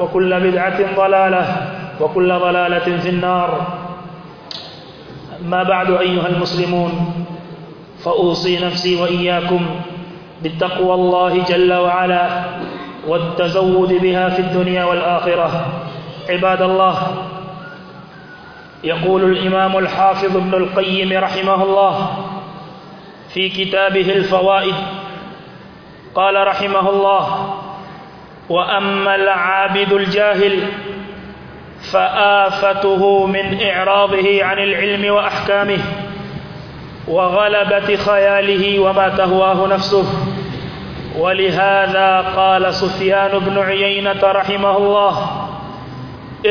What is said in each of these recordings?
وكل بدعة ضلالة وكل ضلالة في النار. ما بعد أيها المسلمون فأوصي نفسي وإياكم بالتقوى الله جل وعلا والتزود بها في الدنيا والآخرة. عباد الله يقول الإمام الحافظ ابن القيم رحمه الله في كتابه الفوائد قال رحمه الله وأما العابد الجاهل فآفته من إعراضه عن العلم وأحكامه وغلبة خياله وما تهواه نفسه. ولهذا قال سفيان بن عيينة رحمه الله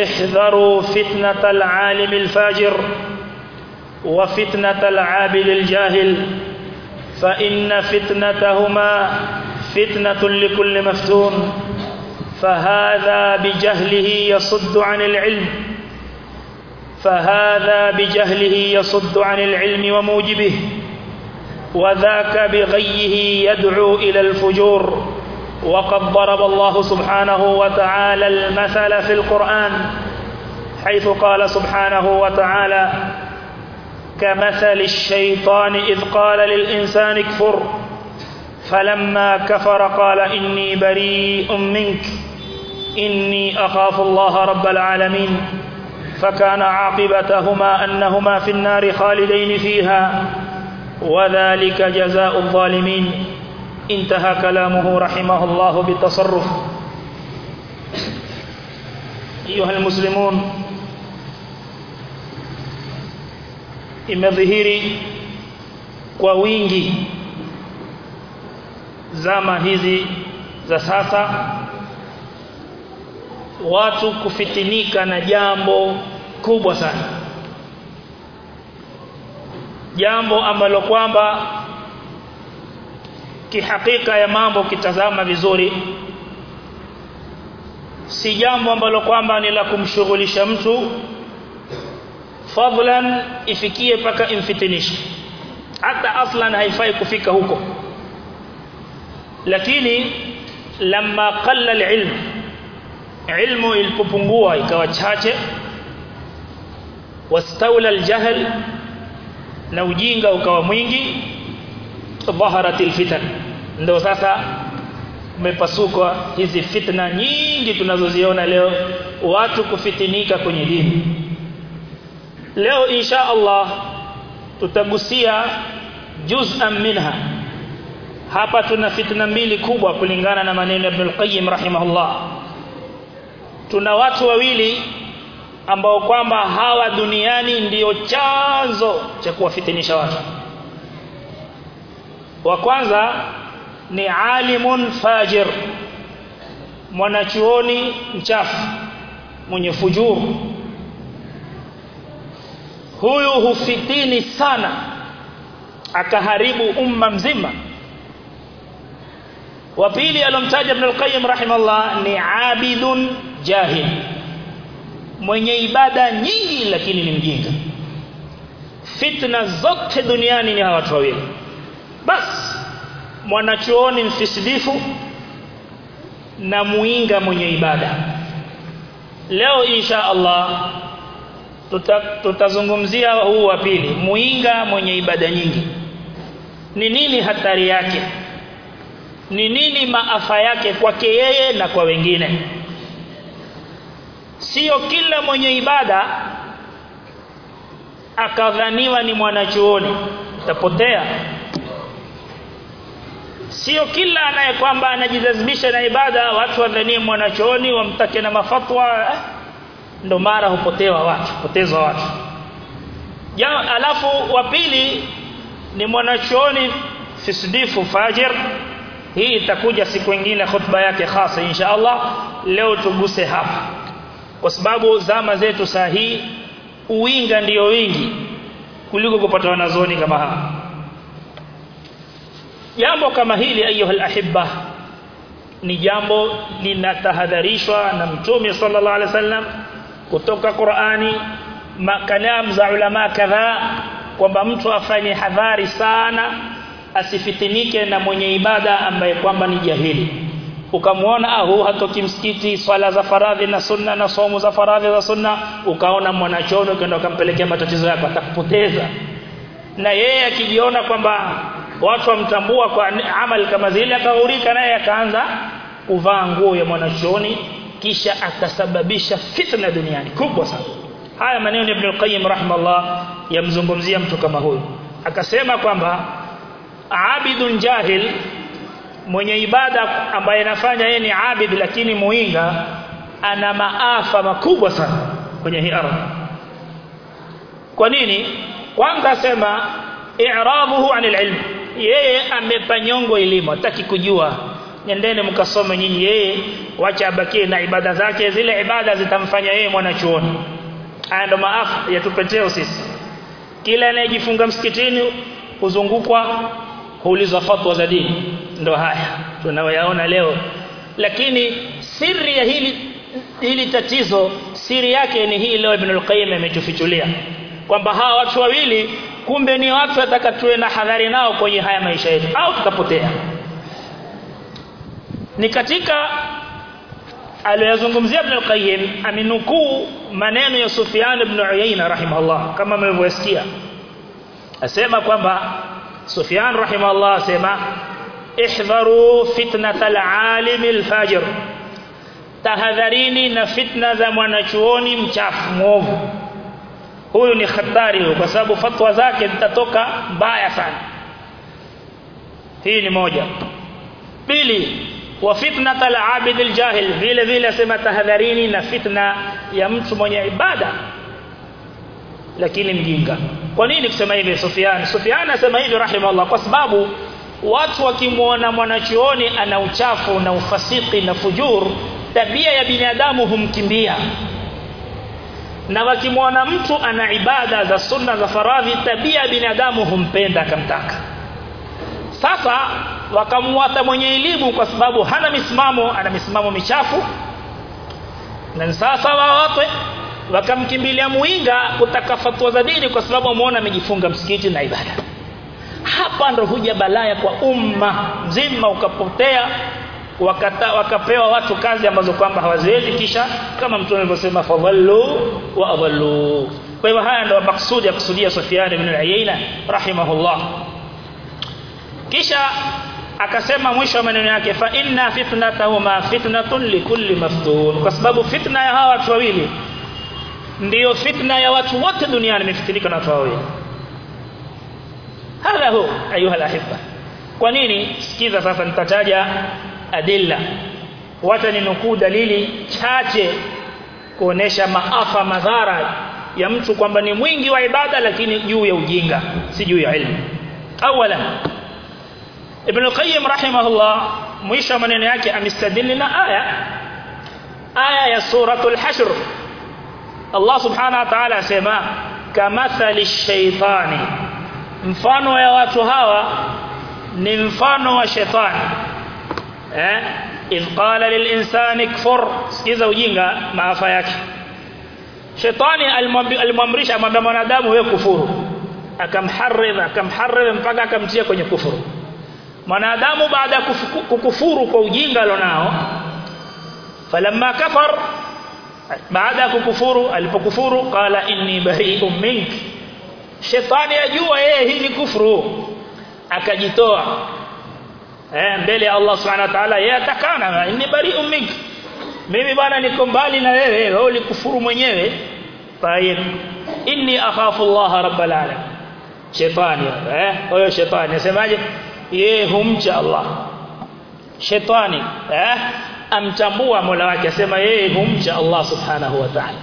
احذروا فتنة العالم الفاجر وفتنة العابد الجاهل فإن فتنتهما فتنة لكل مفتون. فهذا بجهله يصد عن العلم. فهذا بجهله يصد عن العلم وموجبه. وذاك بغيه يدعو إلى الفجور. وقد ضرب الله سبحانه وتعالى المثل في القرآن حيث قال سبحانه وتعالى كمثل الشيطان إذ قال للإنسان اكفر فلما كفر قال إني بريء منك. إني أخاف الله رب العالمين فكان عاقبتهما أنهما في النار خالدين فيها وذلك جزاء الظالمين. انتهى كلامه رحمه الله بالتصرف. أيها المسلمون kwa wingi zama hizi za sasa watu kufitinika na jambo kubwa sana. Jambo ambalo kwamba kihakika ya mambo kitazama vizuri si jambo ambalo kwamba ni la kumshughulisha mtu fadlan ifikie paka imfitinishe. Hata aslan haifai kufika huko. Lakini lamma qalla alilm ilmu ilipopungua ikawa chache. Wastawla aljahl na ujinga ukawa mwingi. Dhaharatil fitan ndio sasa umepasuka hizi fitna nyingi tunazoziona leo watu kufitinika kwenye dini. Leo insha Allah tutagusia juz'an minha. Hapa tuna fitna mbili kubwa kulingana na maneno ya Ibn al-Qayyim rahimahullah tuna watu wawili ambao kwamba hawa duniani ndiyo chanzo cha kuwafitinisha watu. Wa kwanza ni alimun fajir mwanachuoni mchafu mwenye fujuru. Huyu hufitini sana akaharibu umma mzima. Wa pili alomtaja ibn al-qayyim rahimahullah ni abidun jahil. Mwenye ibada nyingi lakini ni mjinga. Fitna zote duniani ni hawa watu wawili. Bas mwanachuoni mfisidifu na muinga mwenye ibada. Leo insha Allah tuta, tutazungumzia huu wa pili muinga mwenye ibada nyingi. Ni nini hatari yake? Ni nini maafa yake kwake yeye na kwa wengine sio kila mwenye ibada akadhaniwa ni mwanachuoni. Tapotea sio kila anaye kwamba anajilazimisha na ibada watu wadhanie mwanachuoni wamtake na mafatwa eh? ndo mara hupotewa watu potezwa watu. Ja, alafu wa pili ni mwanachuoni fisdifu fajir. Hii itakuja siku nyingine khutba yake hasa insha Allah. Leo tuguse hapa kwa sababu zama zetu saa hii uwinga ndiyo wingi kuliko kupata wanazoni kama hawa jambo kama hili ayuha alahibba ni jambo linatahadharishwa na mtume sallallahu alaihi wasallam kutoka Qur'ani makalam za ulama kadhaa kwamba mtu afanye hadhari sana asifitinike na mwenye ibada ambaye kwamba ni jahili ukamwona ahu hatoki msikiti swala za faradhi na sunna na somo za faradhi za sunna. Ukaona mwanachono ukaenda ukampelekea matatizo yako atakupoteza. Na yeye akijiona kwamba watu wamtambua kwa amali kama zile akaghurika naye akaanza kuvaa nguo ya mwanachoni kisha akasababisha fitna duniani kubwa sana. Haya maneno ya Ibn al-Qayyim rahimahullah yamzungumzia mtu kama huyu. Akasema kwamba abidun jahil mwenye ibada ambaye anafanya yeye ni abid lakini muinga ana maafa makubwa sana kwenye hii ardhi. Kwa nini? Kwanza sema i'rabuhu anil ilm. Yeye amepanyongo elimu hataki kujua. Nendeni mkasome nyinyi yeye wacha abakie na ibada zake. Zile ibada zitamfanya yeye mwanachuoni. Haya ndo maafa yatupeteo sisi. Kila anayejifunga msikitini kuzungukwa huulizwa fatwa za dini ndo haya tunayoyaona leo. Lakini siri ya hili hili tatizo siri yake ni hii leo Ibn al-Qayyim ametufichulia. Kwamba hawa watu wawili kumbe ni watu atakatuwe na hadhari nao kwenye haya maisha yetu. Au tutapotea? Ni katika aliyozungumzia Ibn al-Qayyim aminukuu maneno ya Sufyan ibn Uyayna rahimahullah kama mlivyosikia. Asema kwamba Sufyan rahimahullah asema ihdharu fitnatal alimil fajir. Tahadharini na fitna za mwanachuoni mchafu mwovu. Huyu ni hatari kwa sababu fatwa zake zitatoka mbaya sana. Hii ni moja. Pili wa fitnatal abidil jahil vile vile asema tahadharini na fitna ya mtu mwenye ibada lakini mjinga. Kwa nini kusema hivi Sufyan? Sufyan asema hivi rahimahullah kwa sababu watu wakimwona mwanachuoni ana uchafu na ufasiki na fujur tabia ya binadamu humkimbia. Na wakimwona mtu ana ibada za sunna za faradhi tabia ya binadamu humpenda akamtaka. Sasa wakamwata mwenye elimu kwa sababu hana misimamo ana misimamo michafu. Na sasa wawatwe wakamkimbilia muinga kutaka fatwa za dini kwa sababu ameona amejifunga msikiti na ibada hapa ndo huja balaya kwa umma mzima ukapotea wakata, wakapewa watu kazi ambazo kwamba hawaziwezi. Kisha kama mtume alivyosema fadhallu wa adallu kwa hivyo haya ndio maksudi ya kusudia Sufyan ibn al-Uyayna rahimahullah. Kisha akasema mwisho wa maneno yake fa inna fitnatahuma fitnatun likulli maftun. Kwa sababu fitna ya hawa watu wawili ndiyo fitna ya watu wote duniani imefitinika na watu wawili hadha hu ayuha alahibba kwa nini sikiza sasa nitataja adilla wacha ninukuu dalili chache kuonesha maafa madhara ya mtu kwamba ni mwingi wa ibada lakini juu ya ujinga si juu ya ilmu awala ibn al-qayyim rahimahullah mwisho maneno yake amestadili na aya aya ya suratul hashr Allah subhanahu wa ta'ala asema kamathali shaitani mfano ya watu hawa ni mfano wa shetani eh idh qala lil insani kfur sikiza ujinga maafa yake shetani alimwamrisha amwambia mwanadamu wewe kufuru akamharridha akamharridha mpaka akamtia kwenye kufuru mwanadamu baada ya kukufuru kwa ujinga alionao falamma kafar baada ya kukufuru alipokufuru qala inni bari'un mink shetani ajua yeye hii ni kufuru. Akajitoa. Eh mbele ya Allah subhanahu wa ta'ala yeye atakana inni bari'un mink. Mimi bwana niko mbali na wewe wewe ulikufuru mwenyewe. Tayeb inni akhafu Allah rabbal alamin. Shetani eh huyo shetani. Nasemaje? Yeye humcha Allah. Shetani eh amtambua Mola wake asema yeye humcha Allah subhanahu wa ta'ala.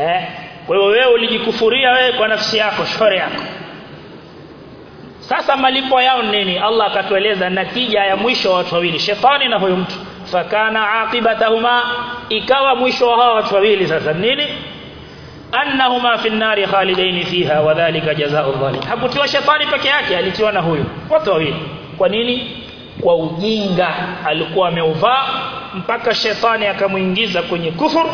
Eh kwa hiyo wewe ulijikufuria wewe kwa nafsi yako shore yako. Sasa malipo yao nini? Allah akatueleza natija ya mwisho wa watu wawili shetani na huyo mtu. Fakana aqibatahuma ikawa mwisho wa hawa watu wawili sasa nini? Annahuma fi an-nari khalidain fiha wa dhalika jazaa'u dhalim hakutiwa shetani peke yake alitiwa na huyo watu wawili. Kwa nini? Kwa ujinga alikuwa ameuvaa mpaka shetani akamuingiza kwenye kufuru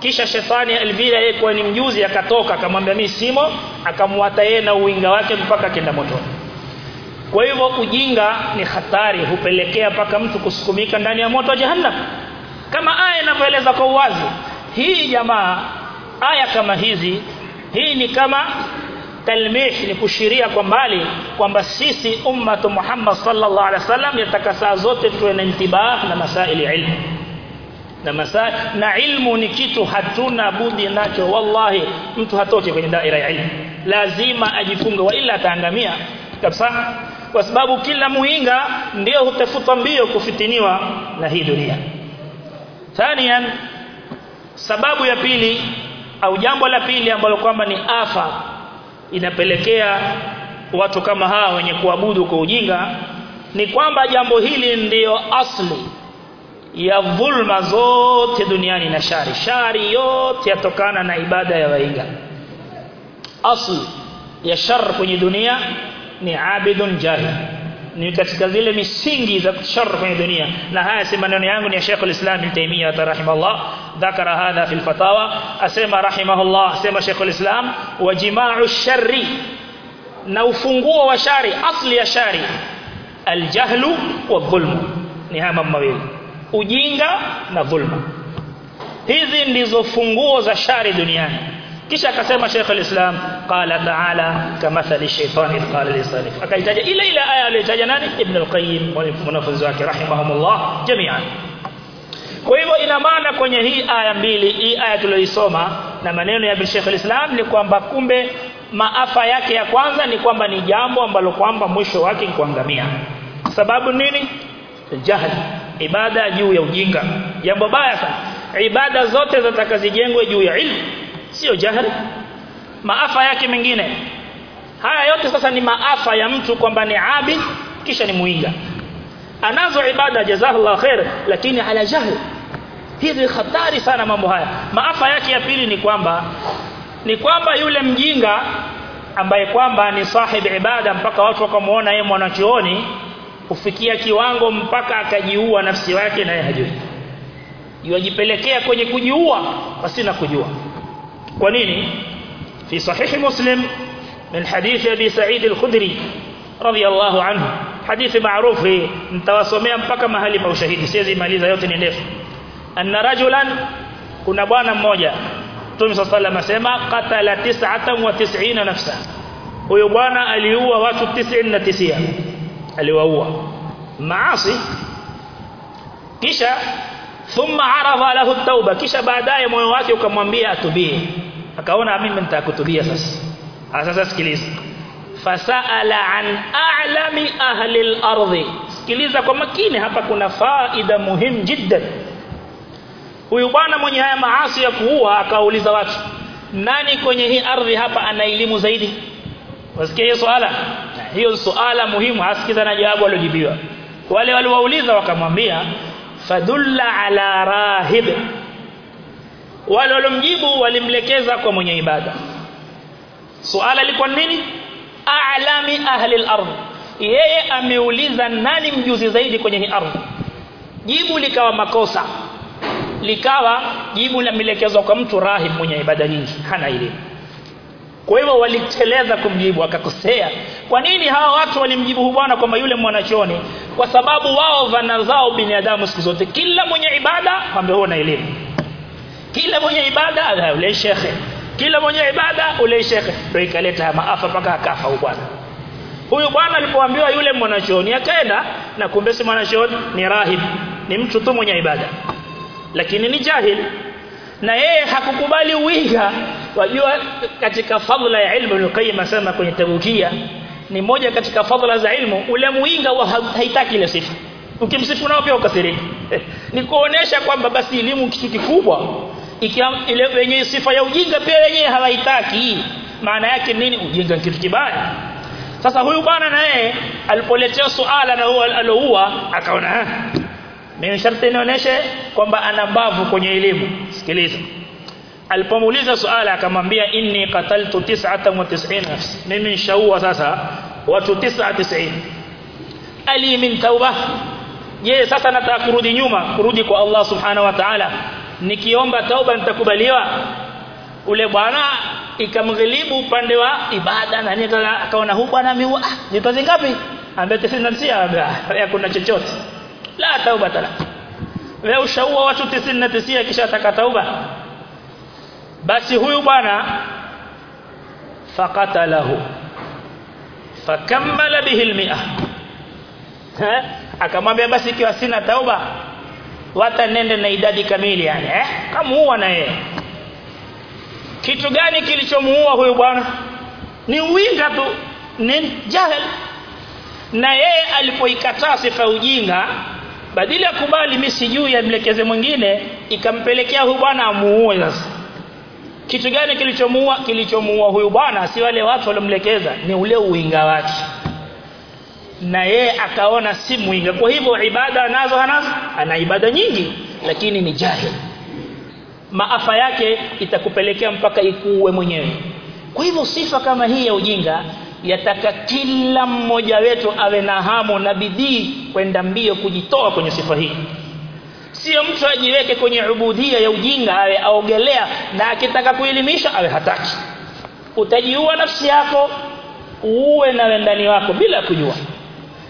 kisha shetani alivile yeye kwa ni mjuzi akatoka akamwambia mimi simo. Akamwata yeye na uinga wake mpaka kenda motoni. Kwa hivyo ujinga ni hatari hupelekea mpaka mtu kusukumika ndani ya moto wa jahannam. Kama aya inavyoeleza kwa uwazi hii jamaa aya kama hizi hii ni kama talmih ni kushiria kwa mbali kwamba sisi ummatu Muhammad sallallahu alaihi wasallam yataka saa zote tuwe na intibah na masaili ilmu na masaa na ilmu ni kitu hatuna budi nacho. Wallahi mtu hatoke kwenye daira ya ilmu. Lazima ajifunge wa ila ataangamia kabisa. Kwa sababu kila muinga ndio hutafuta mbio kufitiniwa na hii dunia. Thanian sababu ya pili au jambo la pili ambalo kwamba ni afa inapelekea watu kama hawa wenye kuabudu kwa ujinga ni kwamba jambo hili ndiyo asli ya dhulma zote duniani na shari. Shari yote yatokana na ibada ya waiga asli ya shar kwenye dunia ni abidun jahil. Ni katika zile misingi za shar kwenye dunia. Na haya si maneno yangu ni ya Sheikh al-Islam Ibn Taymiyyah rahimahullah. Dhakara hadha fi al-fatawa asema rahimahullah asema Sheikh al-Islam wa jima'u sharri. Na ufunguo wa shari asli ya shari al-jahlu wa dhulmu. Ni haya mawili ujinga na dhulma. Hizi ndizo funguo za shari duniani. Kisha akasema Sheikh al-Islam qala ta'ala kamathali shaytan qala li salih akaitaja ile ile aya aliyotaja nani? Ibn al-Qayyim mwanafunzi wake rahimahumullah jami'an. Kwa hivyo ina maana kwenye hii aya mbili hii aya tuliyoisoma na maneno ya Sheikh al-Islam ni kwamba kumbe maafa yake ya kwanza ni kwamba ni jambo ambalo kwamba mwisho wake ni kuangamia. Sababu nini? Jahil ibada juu ya ujinga. Jambo baya sana. Ibada zote zitakazijengwe juu ya ilmu sio jahili. Maafa yake mengine. Haya yote sasa ni maafa ya mtu kwamba ni abid kisha ni muinga. Anazo ibada jazakallahu khair lakini ala jahl hizi hatari sana mambo haya. Maafa yake ya pili ni kwamba ni kwamba yule mjinga ambaye kwamba ni sahib ibada mpaka watu wakamuona yeye mwanachuoni kufikia kiwango mpaka akajiua nafsi yake naye hajui yajipelekea kwenye kujiua pasina kujua kwa nini fi sahihi muslim min hadith abi sa'id al-khudri radiyallahu anhu hadithi maarufu mtawasomea mpaka mahali pa ushahidi siwezi maliza yote ni ndefu anna rajulan kuna bwana mmoja Mtume صلى asema qatala 99 nafsa huyo bwana aliua watu 99 aliwaua. Maasi. Kisha thumma aradha lahu tauba kisha baadaye moyo wake ukamwambia atubie. Akaona mimi nitakutubia sasa. Sasa sikiliza. Fasaala an a'lami ahli al-ardh sikiliza kwa makini hapa kuna faida muhimu jiddan. Huyu bwana mwenye haya maasi ya kuua akauliza watu nani kwenye hii ardhi hapa ana elimu zaidi wasikia hiyo swala hiyo swala muhimu hasikiza na jawabu alojibiwa wale waliwauliza wakamwambia fadulla ala rahib. Wale walomjibu walimlekeza kwa mwenye ibada. Swala lilikuwa nini? A'lami ahli al-ardh yeye ameuliza nani mjuzi zaidi kwenye hii ardhi. Jibu likawa makosa. Likawa jibu limelekezwa kwa mtu rahib mwenye ibada nyingi. Hana elimu kwa hivyo waliteleza kumjibu akakosea kwa nini hawa watu walimjibu bwana kwamba yule mwanachoni kwa sababu wao vana zao binadamu siku zote kila mwenye ibada ambaye huwa na elimu. Kila mwenye ibada ule shekhe. Kila mwenye ibada ule shekhe. Ndio ikaleta maafa mpaka akafa bwana. Huyu bwana alipoambiwa yule mwanachoni akaenda na kumbe si mwanachuoni ni rahib. Ni mtu tu mwenye ibada. Lakini ni jahil na yeye hakukubali uinga wajua katika fadhila ya ilmu al-qayyim asema kwenye tabukia ni moja katika fadhila za ilmu ule muinga wa haitaki ile sifa. Ukimsifu nao pia ukasirika ni kuonesha kwamba basi elimu kitu kikubwa. Ikiwa ile wenye sifa ya ujinga pia wenyewe hawaitaki. Maana yake nini? Ujinga kitu kibaya. Sasa huyu bwana na yeye alipoletea suala na huwa aloua akaona mimi sharti nionyeshe kwamba ana mbavu kwenye elimu. Sikiliza. Alipomuuliza suala akamwambia inni qataltu 99 nafsi mimi nishaua sasa watu 99 ali min tauba. Je sasa nataka kurudi nyuma kurudi kwa Allah subhanahu wa ta'ala? Nikiomba tauba nitakubaliwa? Ule bwana ikamghilibu upande wa ibada na nini akaona huyu bwana ameua. Ah nitoze ambaye tisinansia kuna chochote la tauba tala. Wewe ushaua watu 99 kisha ataka tauba. Basi huyu bwana faqatalahu. Fakammala bihi almi'a. Akamwambia basi ikiwa sina tauba wata nende na idadi kamili yani eh? Kamuua na yeye. Kitu gani kilichomuua huyu bwana? Ni uinga tu ni jahil. Na yeye alipoikataa sifa ujinga badala ya kubali mimi sijui amlekeze mwingine ikampelekea huyu bwana amuue sasa. Kitu gani kilichomuua? Kilichomuua huyu bwana si wale watu waliomlekeza ni ule uinga wake. Na yeye akaona si muinga kwa hivyo ibada anazo hanazo? Ana ibada nyingi lakini ni jahil. Maafa yake itakupelekea mpaka ikuue mwenyewe. Kwa hivyo sifa kama hii ya ujinga yataka kila mmoja wetu awe na hamu na bidii kwenda mbio kujitoa kwenye sifa hii. Sio mtu ajiweke kwenye ubudhia ya ujinga awe aogelea na akitaka kuilimisha awe hataki. Utajiua nafsi yako uwe na wendani wako bila kujua.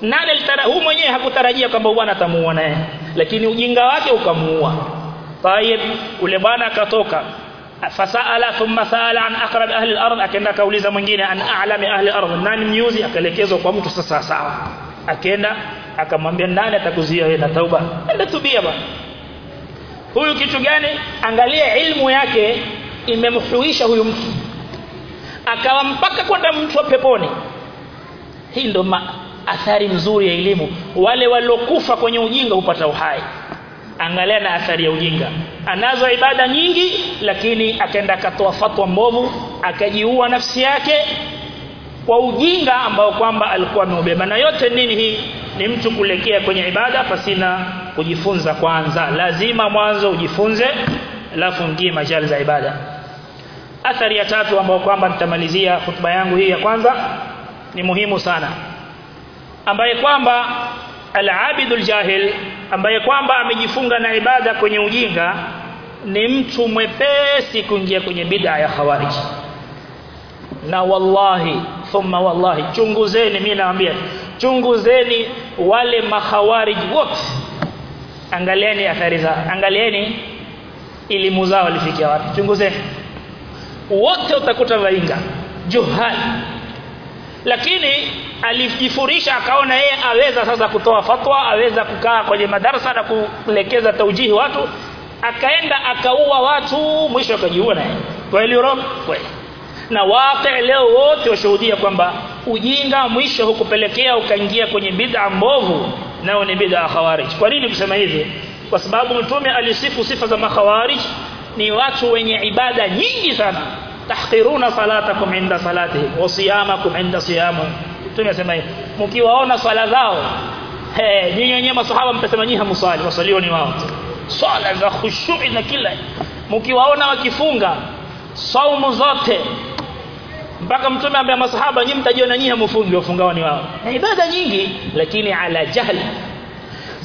Nani alitara huu mwenyewe hakutarajia kwamba bwana atamuua naye lakini ujinga wake ukamuua. Tayeb ule bwana akatoka fasala thumma sala an aqrab ahli al-ardh akaenda kauliza mwingine an a'lami ahli al-ardh nani mnyuzi akaelekezwa kwa mtu sasa sawa. Akaenda akamwambia nani atakuzia wewe na tauba? Enda tubia bwana. Huyu kitu gani? Angalia ilmu yake imemhuisha huyu mtu. Akawa mpaka kwenda mtu wa peponi. Hii ndo athari nzuri ya elimu. Wale waliokufa kwenye ujinga hupata uhai angalia na athari ya ujinga. Anazo ibada nyingi lakini akaenda akatoa fatwa mbovu akajiua nafsi yake kwa ujinga ambao kwamba alikuwa ameubeba. Na yote nini hii? Ni mtu kulekea kwenye ibada pasina kujifunza kwanza. Lazima mwanzo ujifunze alafu ngie majali za ibada. Athari ya tatu ambayo kwamba nitamalizia hotuba yangu hii ya kwanza ni muhimu sana. Ambaye kwamba al-abidul jahil ambaye kwamba amejifunga na ibada kwenye ujinga ni mtu mwepesi kuingia kwenye bid'a ya khawarij. Na wallahi thumma wallahi chunguzeni mimi naambia chunguzeni wale makhawarij wote. Angalieni athari za angalieni elimu zao walifikia wapi. Chunguzeni. Wote utakuta vainga juhal lakini alijifurisha akaona yeye aweza sasa kutoa fatwa aweza kukaa kwenye madarasa na kuelekeza taujihi watu akaenda akaua watu mwisho akajiua naye. Kweli roho kweli. Na waqi leo wote washuhudia kwamba ujinga mwisho hukupelekea ukaingia kwenye bid'a mbovu nao ni bid'a khawarij. Kwa nini kusema hivi? Kwa sababu mtume alisifu sifa za makhawarij ni watu wenye ibada nyingi sana tahqiruna salatakum inda salatihi wa siyamakum inda mtume asema hivi mkiwaona swala zao eh nyinyi wenyewe maswahaba mtasema nyinyi hamswali wasalio ni wao. Swala za khushu'i na kila. Mkiwaona wakifunga saumu zote mpaka mtume ambaye masahaba nyinyi mtajiona nyinyi hamfungi wafungao ni wao. Na ibada nyingi lakini ala jahli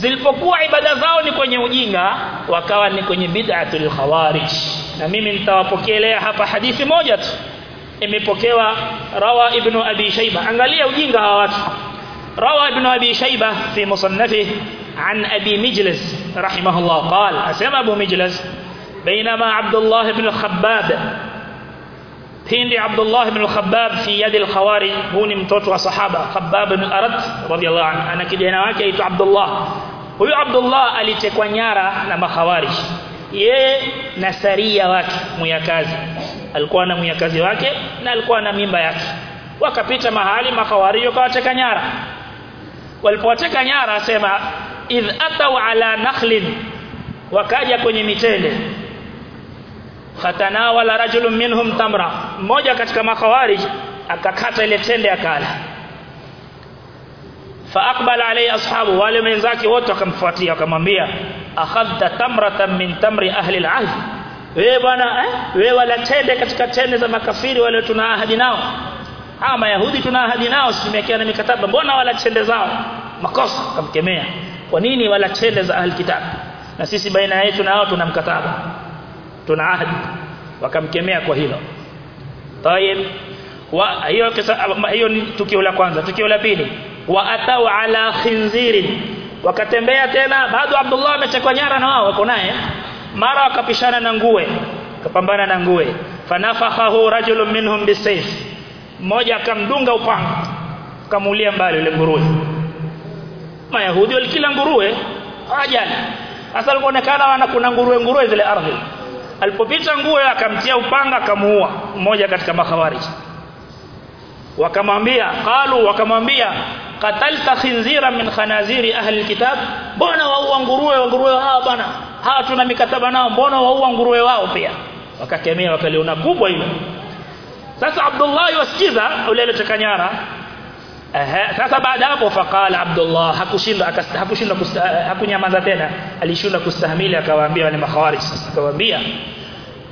zilipokuwa ibada zao ni kwenye ujinga wakawa ni kwenye bid'atul khawarij na mimi nitawapokelea hapa hadithi moja tu imepokewa rawa ibn abi shayba angalia ujinga hawa watu rawa ibn abi shayba fi أبي مجلس رحمه الله قال أسمى أبو مجلس بينما عبد الله بن الخباب pindi Abdullah ibn al-Khabbab fi yadi al-Khawarij huu ni mtoto wa sahaba Khabbab ibn al-Arat radiyallahu anhu ana kijana wake aitwa Abdullah huyu Abdullah alitekwa nyara na makhawarij. Yeye na saria wake muyakazi alikuwa na muyakazi wake na alikuwa na mimba yake. Wakapita mahali makhawarij wakawateka nyara. Walipowateka nyara asema idh atau ala nakhlin wakaja kwenye mitende. Fatanawala rajulun minhum tamra. Mmoja katika makhawarij akakata ile tende akala faaqbala alayhi ashabu wale wenzake wote wakamfuatia wakamwambia akhadta tamratan min tamri ahli alahd. Wewe bwana eh wewe wala tende katika tende za makafiri wale tuna ahadi nao. Hawa mayahudi tuna ahadi nao simekia na mikataba. Mbona wala tende zao? Makosa kamkemea kwa nini wala tende za ahli kitab? Na sisi baina yetu na wao tuna mkataba. Tuna ahadi. Wakamkemea kwa hilo. Tayeb wa hiyo hiyo ni tukio la kwanza. Tukio la pili wa atau ala khinziri wakatembea tena bado Abdullah ametekwa nyara na wao wako naye. Mara wakapishana na nguwe kapambana na nguwe. Fanafakhahu rajulun minhum bisayf. Mmoja akamdunga upanga kamulia mbali yule nguruwe. Mayahudi walikila nguruwe ajali sasa alikuonekana wana kuna nguruwe nguruwe zile ardhi. Alipopita nguwe akamtia upanga akamuua mmoja katika makhawarij. Wakamwambia qalu wakamwambia qatalta khinzira min khanaziri ahli alkitab. Mbona waua nguruwe nguruwe hawa bana? Hawa tuna mikataba nao mbona waua nguruwe wao pia? Wakakemea wakaliona kubwa hilo. Sasa Abdullah wasikiza ule alichokanyara nyara. Aha, sasa baada hapo faqala Abdullah hakushinda hakushinda hakunyamaza tena. Alishinda kustahimili akawaambia wale makhawarij. Akawaambia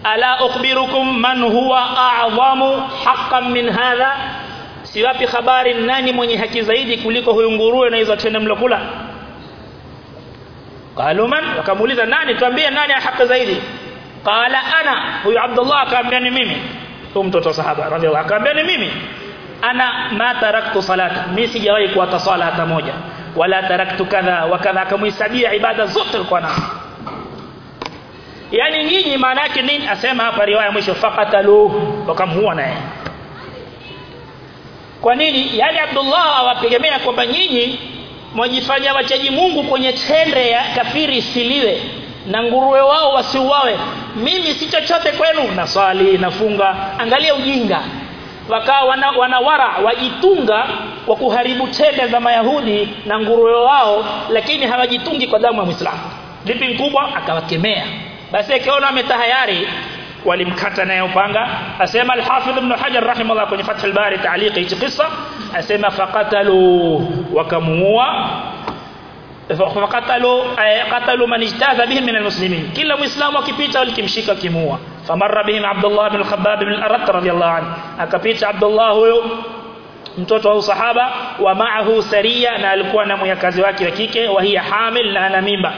ala ukhbirukum man huwa a'zamu haqqan min hadha siwapi habari nani mwenye haki zaidi kuliko huyu nguruwe na hizo tende mlokula qalu man? Nani? Tuambie nani haki zaidi. Qala ana. Huyu Abdullah akaambia ni mimi. Huyu mtoto sahaba radhiallahu akaambia ni mimi. Ana ma taraktu salata. Mimi sijawahi kuata swala hata moja. Wala taraktu kadha wa kadha. Ibada zote kwa nazo. Yani nyinyi maana yake nini? Asema hapa riwaya mwisho faqatalu wakamuua naye kwa nini? Yani Abdullah awapigemea kwamba nyinyi mwajifanya wachaji Mungu kwenye tende ya kafiri isiliwe na nguruwe wao wasiuawe. Mimi si chochote kwenu. Naswali nafunga. Angalia ujinga. Wakawa wana, wanawara wajitunga kwa kuharibu tende za mayahudi na nguruwe wao lakini hawajitungi kwa damu ya Muislamu. Vipi mkubwa? Akawakemea. Basi akiona ametahayari walimkata naye upanga. Asema al-Hafidh Ibn Hajar rahimahullah kwenye Fath al-Bari ta'liq hichi kisa asema faqatalu wakamuua. Faqatalu qatalu man ijtaza bihim min al-muslimin. Kila muislamu akipita walikimshika kimuua famarra bihim Abdullah ibn al-Khabbab ibn al-Arat radiyallahu anhu. Akapita Abdullah huyo mtoto wa sahaba wa ma'ahu sariya na alikuwa na mjakazi wake wa kike wa hiya hamil na ana mimba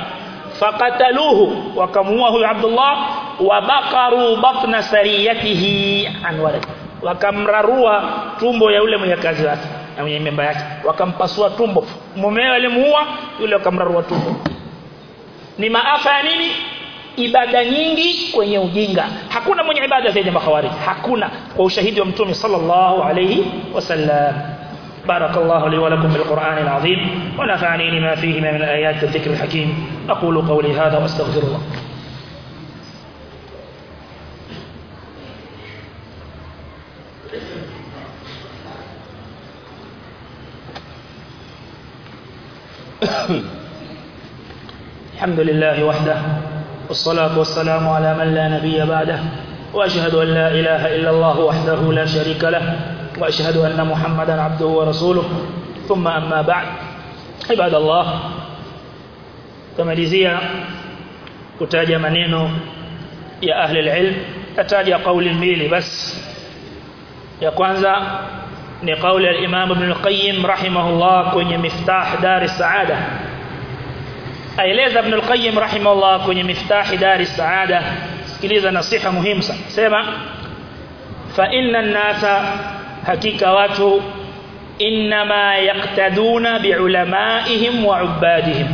faqataluhu wakamua huyo Abdullah baqaru batna sariyatihi an walad. Wakamrarua tumbo ya yule mwenye kazi wake na mwenye mimba yake. Wakampasua tumbo. Mumewe alimuua yule wakamrarua tumbo. Ni maafa ya nini? Ibada nyingi kwenye ujinga. Hakuna mwenye ibada zaidi ya makhawarij. Hakuna. Kwa ushahidi wa mtume sallallahu alayhi wasallam بارك الله لي ولكم بالقرآن العظيم ونفعني لما فيه من الآيات والذكر الحكيم. أقول قولي هذا وأستغفر الله. الحمد لله وحده والصلاة والسلام على من لا نبي بعده وأشهد أن لا إله إلا الله وحده لا شريك له وأشهد أن محمدا عبده ورسوله ثم أما بعد عباد الله تمalizia kutaja maneno ya ahli alilm tataja kauli mbili bas ya kwanza ni kauli al-Imam Ibn al-Qayyim rahimahullah kwenye Miftah Dar as-Saada aeleza ibn al-qayyim rahimahullah kwenye miftahi dari saada sikiliza nasiha muhimu sana sema fa inna an-nasa hakika watu inma yaqtaduna biulamaihim wa ubadihim.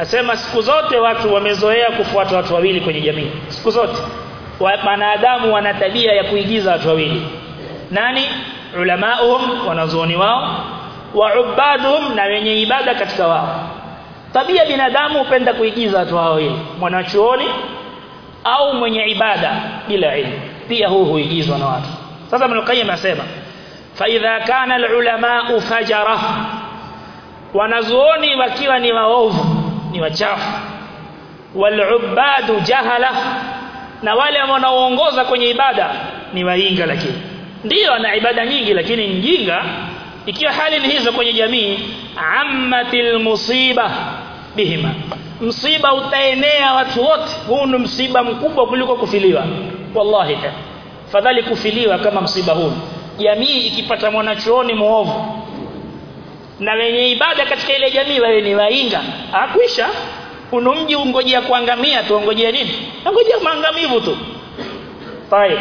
Asema siku zote watu wamezoea kufuata watu wawili kwenye jamii. Siku zote. Wanadamu wana tabia ya kuigiza watu wawili. Nani? Ulamauhum wanazuoni wao. Wa ubaduhum na wenye ibada katika wao. Tabia binadamu hupenda kuigiza watu wao wawili. Mwanachuoni au mwenye ibada bila ilmu. Pia huu huigizwa na watu sasa Ibn Qayyim anasema fa idha kana alulama fajara wanazuoni wakiwa ni waovu ni wachafu. Walubadu jahala na wale wanaoongoza kwenye ibada ni wainga lakini. Ndio ana ibada nyingi lakini njinga ikiwa hali ni hizo kwenye jamii ammatil musiba bihima msiba utaenea watu wote. Huu ni msiba mkubwa kuliko kufiliwa. Wallahi ta fadhali kufiliwa kama msiba huu. Jamii ikipata mwanachuoni muovu. Na wenye ibada katika ile jamii wawe ni wainga. Akwisha unomji ungojea kuangamia tu ungojea nini? Ungojea maangamivu tu. Tayeb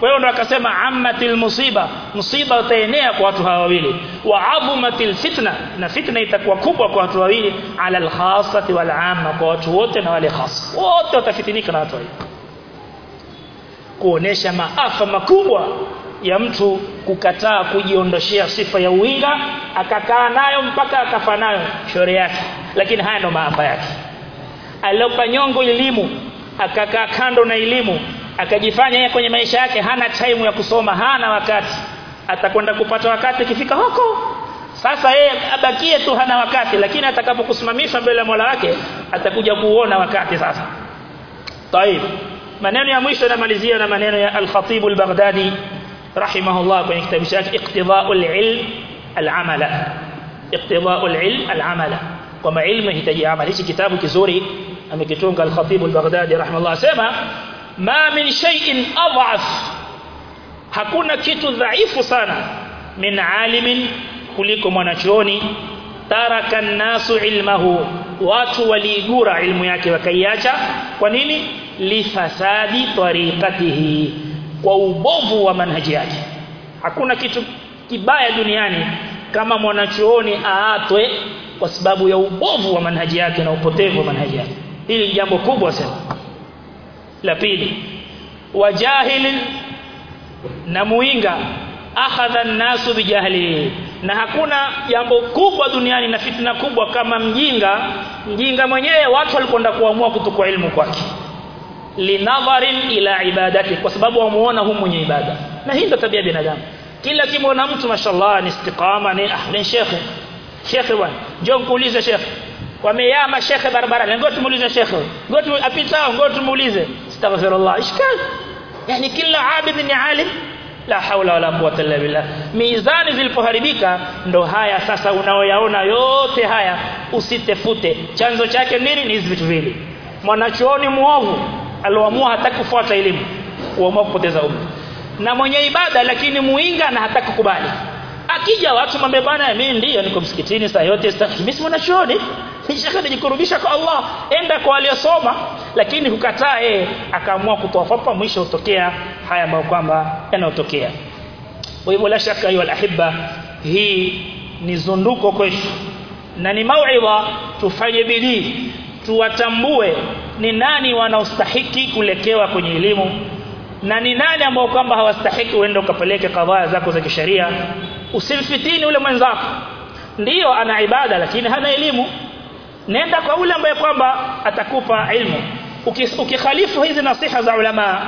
kwa hiyo ndo akasema ammatil musiba. Musiba utaenea kwa watu hawa wawili. Wa abumatil fitna. Na fitna itakuwa kubwa kwa watu wawili. Ala alkhassati wal amma. Kwa watu wote na wale khas. Wote watafitinika na watu wawili kuonesha maafa makubwa ya mtu kukataa kujiondoshea sifa ya uwinga akakaa nayo mpaka akafa nayo shore yake lakini haya ndo maafa yake aliyopa nyongo elimu akakaa kando na elimu akajifanya yeye kwenye maisha yake hana time ya kusoma hana wakati atakwenda kupata wakati ikifika huko sasa yeye abakie tu hana wakati lakini atakapokusimamishwa mbele ya Mola wake atakuja kuona wakati sasa طيب maneno ya mwisho namalizia na maneno ya al-Khatib al-Baghdadi rahimahullah kwenye kitabu chake Iqtida'ul Ilm al-Amala Iqtida'ul Ilm al-Amala kama ilmu hitaji amali hichi kitabu kizuri amekitunga al-Khatib al-Baghdadi rahimahullah sema ma min shay'in adhaf hakuna kitu dhaifu sana min alimin kuliko mwanachuoni taraka nasu ilmahu watu waliigura ilmu yake wakaiacha kwa nini lifasadi tariqatihi kwa ubovu wa manhaji yake. Hakuna kitu kibaya duniani kama mwanachuoni aatwe kwa sababu ya ubovu wa manhaji yake na upotevu wa manhaji yake. Hili ni jambo kubwa sana. La pili wajahilin na muinga akhadha nasu bijahli na hakuna jambo kubwa duniani na fitna kubwa kama mjinga. Mjinga mwenyewe watu walikwenda kuamua kutukua ilmu kwake linadharin ila ibadati kwa sababu wamuona humu mwenye ibada. Na hii ndio tabia binadamu. Kila kimwona mtu mashallah ni istiqama ni ah ni shekhe. Shekhe njoo kuulize shekhe. Wameyama shekhe barabarani ngoja tumuulize shekhe. Ngoja apitao ngoja tumuulize. Astaghfirullah. Ishkal. Yani kila abid ni alim. La haula wala quwwata illa billah. Mizani zilipoharibika ndo haya sasa unaoyaona yote haya usitefute. Chanzo chake nini? Ni hizi vitu vile mwanachuoni muovu alioamua hataki kufuata elimu uamua kupoteza umri. Na mwenye ibada lakini muinga na hataki kubali akija watu mwambie bwana mimi ndio niko msikitini saa yote mimi si mwanachuoni. Nishaka nijikurubisha kwa Allah. Enda kwa aliyosoma lakini kukataa yeye akaamua kutoa fatwa mwisho utokea haya ambayo kwamba yanayotokea. Kwa hivyo la shaka hiyo alahibba hii ni zunduko kwetu. Na ni mauidha tufanye bidii tuwatambue ni nani wanaostahiki kulekewa kwenye elimu? Na ni nani ambao kwamba hawastahiki uende ukapeleke kadhaa zako za kisheria? Usimfitini ule mwenzako. Ndio ana ibada lakini hana elimu. Nenda kwa ule ambaye kwamba atakupa ilmu. Ukikhalifu hizi nasiha za ulama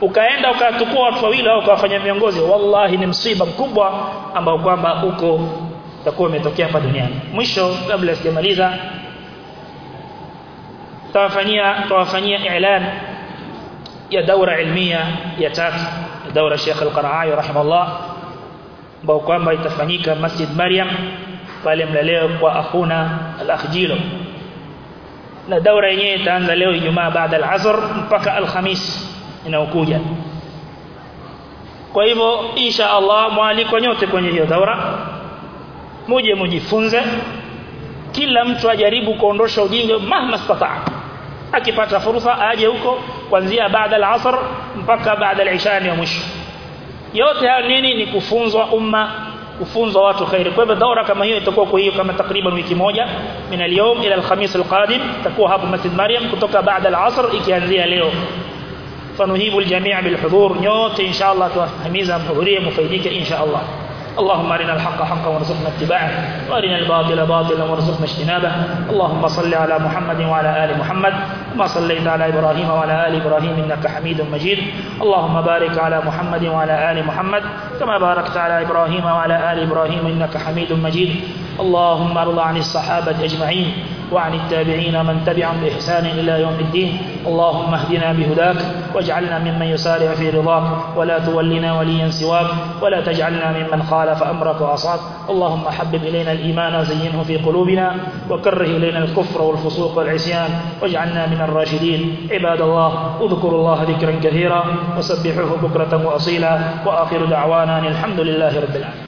ukaenda ukatukua watu wawili au ukawafanya viongozi wallahi ni msiba mkubwa ambao kwamba uko utakuwa umetokea hapa duniani. Mwisho kabla sijamaliza tawafanyia tawafanyia i'lan ya daura ilmia ya tatu daura Sheikh Al-Qarai rahimahullah ambao kwamba itafanyika Masjid Maryam pale mlaleo kwa akhuna al-akhjilo. Na daura yenyewe itaanza leo Ijumaa baada al-asr mpaka al-Khamis inayokuja. Kwa hivyo insha Allah mwaliko nyote kwenye hiyo daura muje mujifunze kila mtu ajaribu kuondosha ujinga mahma stataa akipata fursa aje huko kuanzia baada al-asr mpaka baada al-isha ya mwisho yote haya nini ni kufunzwa umma kufunzwa watu khairi kwa hivyo daura kama hiyo itakuwa kwa hiyo kama takriban wiki moja min al-yawm ila al-khamis al-qadim itakuwa hapo Masjid Maryam kutoka baada al-asr ikianzia leo فنهيب الجميع بالحضور نيوت إن شاء الله تهميزا مهورية مفيديك إن اللهم أرنا الحق حقا وارزقنا اتباعه وأرنا الباطل باطلا وارزقنا اجتنابه. اللهم صل على محمد وعلى آل محمد كما صليت على إبراهيم وعلى آل إبراهيم إنك حميد مجيد. اللهم بارك على محمد وعلى آل محمد كما باركت على إبراهيم وعلى آل إبراهيم إنك حميد مجيد. اللهم أرض عن الصحابة أجمعين. وعن التابعين من تبعهم بإحسان إلى يوم الدين. اللهم اهدنا بهداك واجعلنا ممن يسارع في رضاك ولا تولنا وليا سواك ولا تجعلنا ممن خالف أمرك وعصاك اللهم حبب إلينا الإيمان وزينه في قلوبنا وكره إلينا الكفر والفسوق والعصيان واجعلنا من الراشدين. عباد الله اذكروا الله ذكرا كثيرا وسبحوه بكرة وأصيلا. وآخر دعوانا الحمد لله رب العالمين.